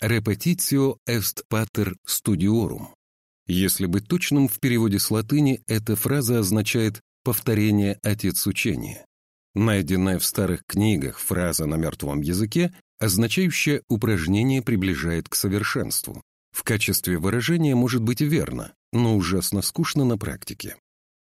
«repetitio est pater studiorum». Если быть точным, в переводе с латыни эта фраза означает «повторение отец учения». Найденная в старых книгах фраза на мертвом языке, означающая «упражнение приближает к совершенству». В качестве выражения может быть верно, но ужасно скучно на практике.